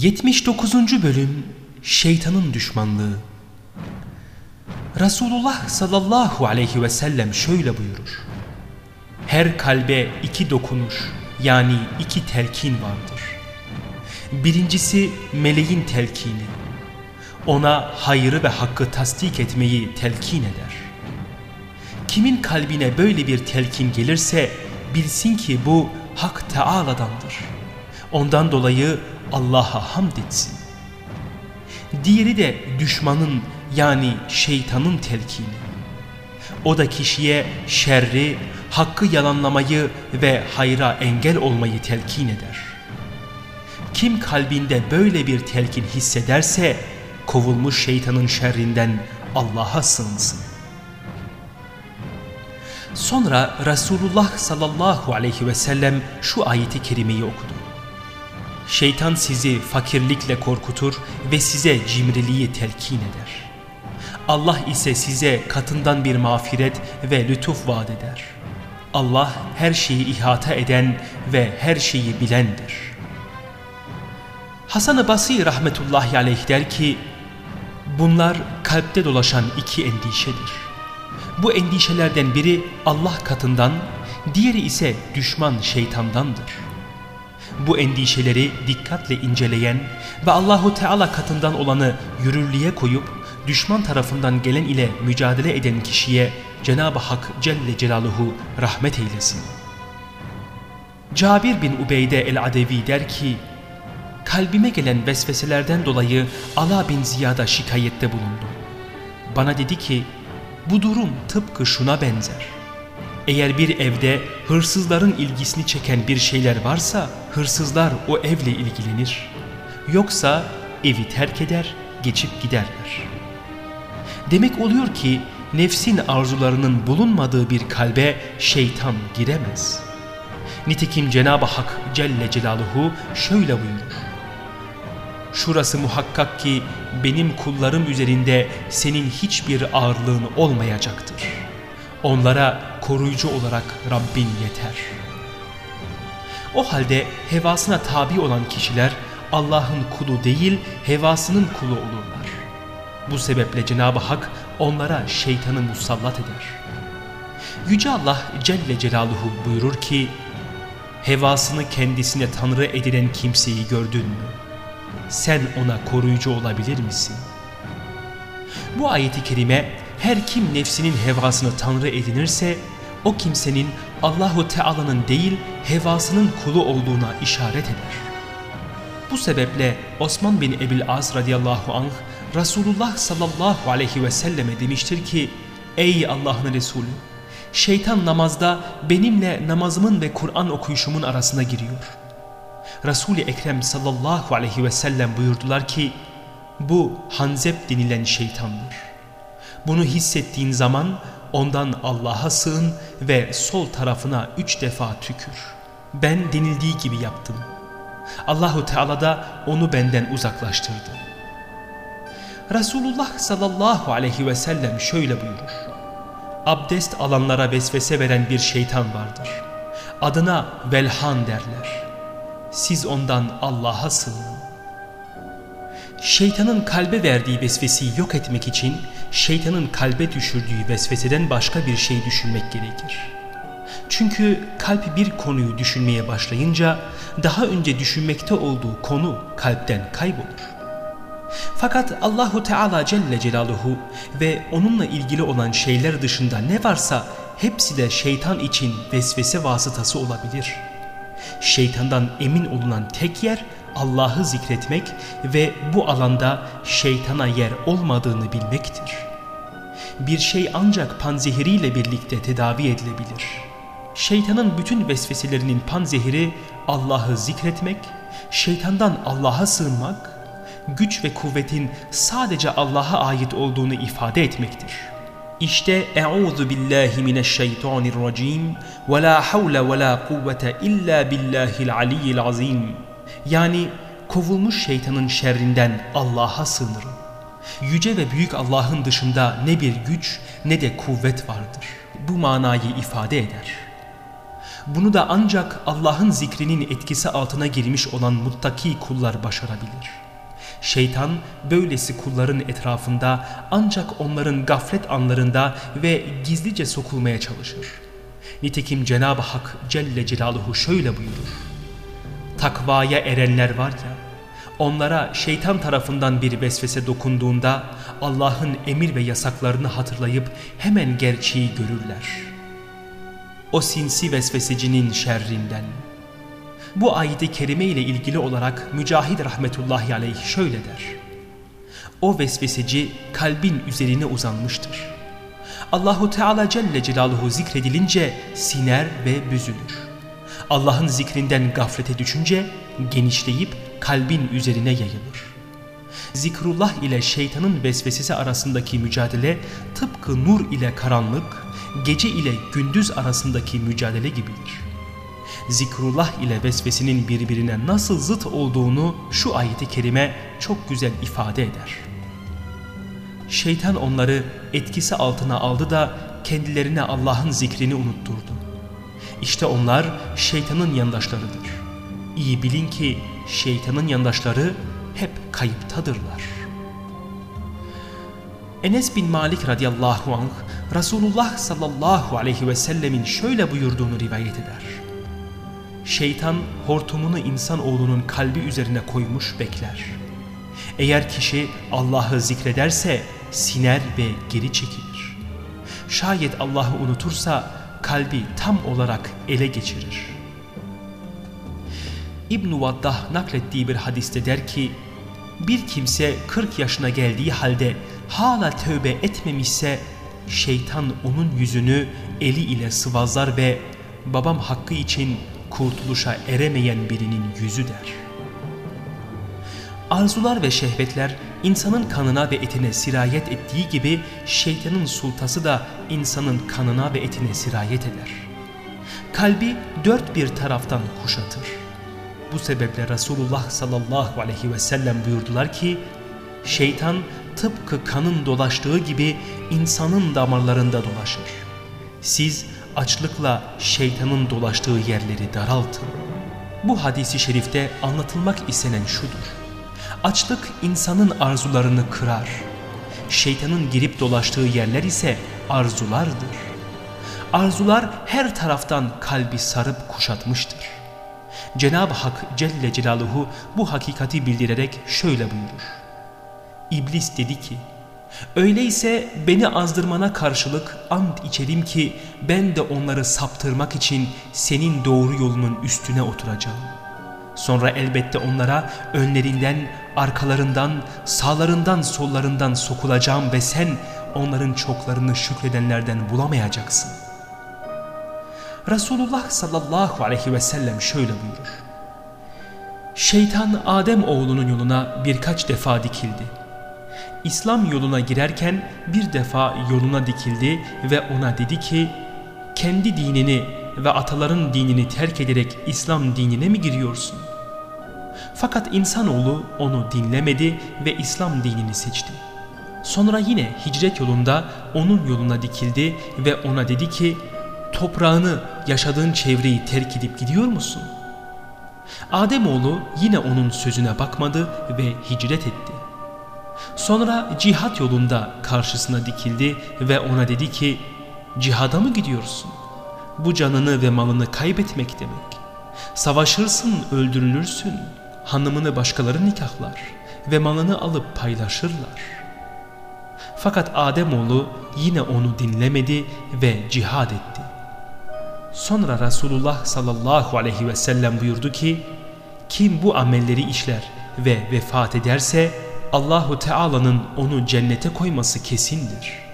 79. Bölüm Şeytanın Düşmanlığı Resulullah sallallahu aleyhi ve sellem şöyle buyurur. Her kalbe iki dokunuş yani iki telkin vardır. Birincisi meleğin telkini. Ona hayrı ve hakkı tasdik etmeyi telkin eder. Kimin kalbine böyle bir telkin gelirse bilsin ki bu Hak Teala'dandır. Ondan dolayı Allah'a hamd etsin. Diğeri de düşmanın yani şeytanın telkini. O da kişiye şerri, hakkı yalanlamayı ve hayra engel olmayı telkin eder. Kim kalbinde böyle bir telkin hissederse kovulmuş şeytanın şerrinden Allah'a sığınsın. Sonra Resulullah sallallahu aleyhi ve sellem şu ayeti kerimeyi okudu. Şeytan sizi fakirlikle korkutur ve size cimriliği telkin eder. Allah ise size katından bir mağfiret ve lütuf vaat eder. Allah her şeyi ihata eden ve her şeyi bilendir. Hasan-ı Basri rahmetullahi aleyh der ki, bunlar kalpte dolaşan iki endişedir. Bu endişelerden biri Allah katından, diğeri ise düşman şeytandandır.'' Bu endişeleri dikkatle inceleyen ve Allahu Teala katından olanı yürürlüğe koyup düşman tarafından gelen ile mücadele eden kişiye Cenab-ı Hak Celle Celaluhu rahmet eylesin. Cabir bin Ubeyde el-Adevi der ki, kalbime gelen vesveselerden dolayı Ala bin Ziyad'a şikayette bulundum. Bana dedi ki, bu durum tıpkı şuna benzer. Eğer bir evde hırsızların ilgisini çeken bir şeyler varsa hırsızlar o evle ilgilenir. Yoksa evi terk eder, geçip giderler. Demek oluyor ki nefsin arzularının bulunmadığı bir kalbe şeytan giremez. Nitekim Cenab-ı Hak Celle Celaluhu şöyle buyurur. Şurası muhakkak ki benim kullarım üzerinde senin hiçbir ağırlığın olmayacaktır. Onlara koruyucu olarak Rabbin yeter. O halde hevasına tabi olan kişiler Allah'ın kulu değil hevasının kulu olurlar. Bu sebeple Cenab-ı Hak onlara şeytanı musallat eder. Yüce Allah Celle Celaluhu buyurur ki Hevasını kendisine tanrı edilen kimseyi gördün mü? Sen ona koruyucu olabilir misin? Bu ayeti kerime her kim nefsinin hevasını tanrı edinirse o kimsenin Allahu Teala'nın değil hevasının kulu olduğuna işaret eder. Bu sebeple Osman bin Ebil As radıyallahu anh Resulullah sallallahu aleyhi ve selleme demiştir ki Ey Allah'ın Resulü şeytan namazda benimle namazımın ve Kur'an okuyuşumun arasına giriyor. Resul-i Ekrem sallallahu aleyhi ve sellem buyurdular ki bu Hanzep denilen şeytandır. Bunu hissettiğin zaman ondan Allah'a sığın ve sol tarafına üç defa tükür. Ben denildiği gibi yaptım. Allahu Teala da onu benden uzaklaştırdı. Resulullah sallallahu aleyhi ve sellem şöyle buyurur. Abdest alanlara vesvese veren bir şeytan vardır. Adına velhan derler. Siz ondan Allah'a sığının. Şeytanın kalbe verdiği vesveseyi yok etmek için şeytanın kalbe düşürdüğü vesveseden başka bir şey düşünmek gerekir. Çünkü kalp bir konuyu düşünmeye başlayınca daha önce düşünmekte olduğu konu kalpten kaybolur. Fakat Allahu Teala Celle Celaluhu ve onunla ilgili olan şeyler dışında ne varsa hepsi de şeytan için vesvese vasıtası olabilir. Şeytandan emin olunan tek yer Allah'ı zikretmek ve bu alanda şeytana yer olmadığını bilmektir. Bir şey ancak panzehiriyle birlikte tedavi edilebilir. Şeytanın bütün vesveselerinin panzehiri Allah'ı zikretmek, şeytandan Allah'a sığınmak, güç ve kuvvetin sadece Allah'a ait olduğunu ifade etmektir. İşte Euzu billahi mineşşeytanirracim ve la havle ve la kuvvete illa billahil aliyyil azim. Yani kovulmuş şeytanın şerrinden Allah'a sığınırım. Yüce ve büyük Allah'ın dışında ne bir güç ne de kuvvet vardır. Bu manayı ifade eder. Bunu da ancak Allah'ın zikrinin etkisi altına girmiş olan muttaki kullar başarabilir. Şeytan böylesi kulların etrafında ancak onların gaflet anlarında ve gizlice sokulmaya çalışır. Nitekim Cenab-ı Hak Celle Celaluhu şöyle buyurur. Takvaya erenler var ya, onlara şeytan tarafından bir vesvese dokunduğunda Allah'ın emir ve yasaklarını hatırlayıp hemen gerçeği görürler.'' o sinsi vesvesecinin şerrinden. Bu ayet-i kerime ile ilgili olarak Mücahid rahmetullahi aleyh şöyle der. O vesveseci kalbin üzerine uzanmıştır. Allahu Teala Celle Celaluhu zikredilince siner ve büzülür. Allah'ın zikrinden gaflete düşünce genişleyip kalbin üzerine yayılır. Zikrullah ile şeytanın vesvesesi arasındaki mücadele tıpkı nur ile karanlık, gece ile gündüz arasındaki mücadele gibidir. Zikrullah ile vesvesinin birbirine nasıl zıt olduğunu şu ayeti kerime çok güzel ifade eder. Şeytan onları etkisi altına aldı da kendilerine Allah'ın zikrini unutturdu. İşte onlar şeytanın yandaşlarıdır. İyi bilin ki şeytanın yandaşları hep kayıptadırlar. Enes bin Malik radıyallahu anh Resulullah sallallahu aleyhi ve sellemin şöyle buyurduğunu rivayet eder. Şeytan hortumunu insan oğlunun kalbi üzerine koymuş bekler. Eğer kişi Allah'ı zikrederse siner ve geri çekilir. Şayet Allah'ı unutursa kalbi tam olarak ele geçirir. İbn-i Vaddah naklettiği bir hadiste der ki, bir kimse 40 yaşına geldiği halde hala tövbe etmemişse şeytan onun yüzünü eli ile sıvazlar ve babam hakkı için kurtuluşa eremeyen birinin yüzü der. Arzular ve şehvetler insanın kanına ve etine sirayet ettiği gibi şeytanın sultası da insanın kanına ve etine sirayet eder. Kalbi dört bir taraftan kuşatır. Bu sebeple Resulullah sallallahu aleyhi ve sellem buyurdular ki şeytan tıpkı kanın dolaştığı gibi insanın damarlarında dolaşır. Siz açlıkla şeytanın dolaştığı yerleri daraltın. Bu hadisi şerifte anlatılmak istenen şudur. Açlık insanın arzularını kırar. Şeytanın girip dolaştığı yerler ise arzulardır. Arzular her taraftan kalbi sarıp kuşatmıştır. Cenab-ı Hak Celle Celaluhu bu hakikati bildirerek şöyle buyurur. İblis dedi ki, öyleyse beni azdırmana karşılık ant içerim ki ben de onları saptırmak için senin doğru yolunun üstüne oturacağım. Sonra elbette onlara önlerinden, arkalarından, sağlarından, sollarından sokulacağım ve sen onların çoklarını şükredenlerden bulamayacaksın. Resulullah sallallahu aleyhi ve sellem şöyle buyurur. Şeytan Adem oğlunun yoluna birkaç defa dikildi. İslam yoluna girerken bir defa yoluna dikildi ve ona dedi ki kendi dinini ve ataların dinini terk ederek İslam dinine mi giriyorsun? Fakat insanoğlu onu dinlemedi ve İslam dinini seçti. Sonra yine hicret yolunda onun yoluna dikildi ve ona dedi ki toprağını yaşadığın çevreyi terk edip gidiyor musun? Ademoğlu yine onun sözüne bakmadı ve hicret etti. Sonra cihat yolunda karşısına dikildi ve ona dedi ki cihada mı gidiyorsun? Bu canını ve malını kaybetmek demek. Savaşırsın öldürülürsün. Hanımını başkaları nikahlar ve malını alıp paylaşırlar. Fakat Ademoğlu yine onu dinlemedi ve cihad etti. Sonra Resulullah sallallahu aleyhi ve sellem buyurdu ki kim bu amelleri işler ve vefat ederse Allahu Teala'nın onu cennete koyması kesindir.''